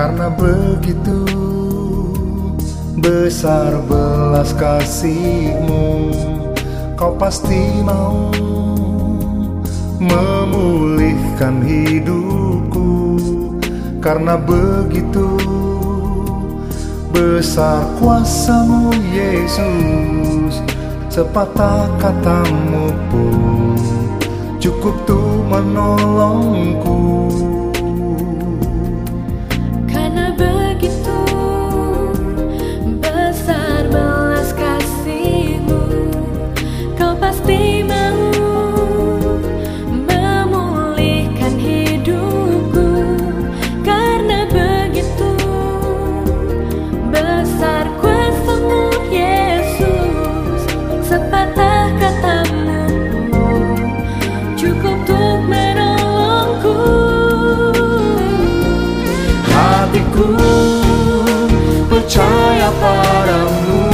Karena begitu besar belas kasihmu Kau pasti mau memulihkan hidupku. Karena begitu besar kuasamu Yesus Sepatah katamu pun cukup tuh menolongku Hatiku percaya padamu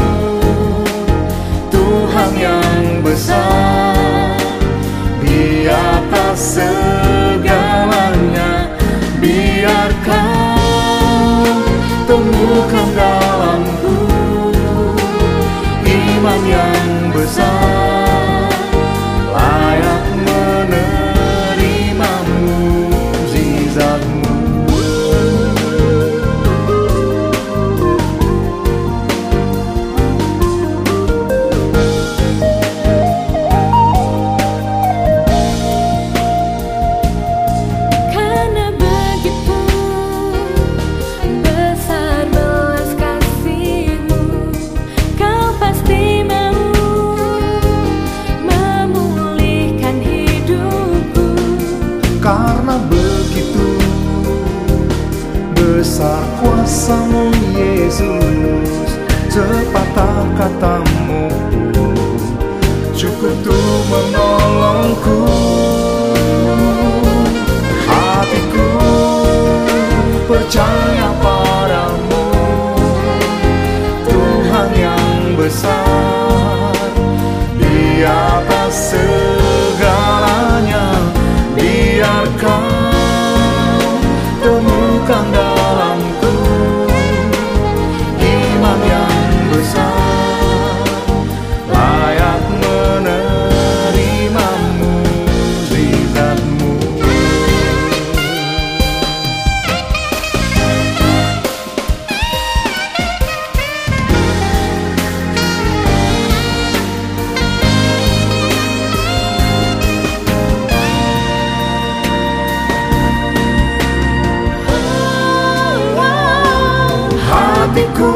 Tuhan yang besar Di atas Besar kuasamu Yesus. Sepatah katamu Cukup tuh menolongku. Hatiku percaya be cool.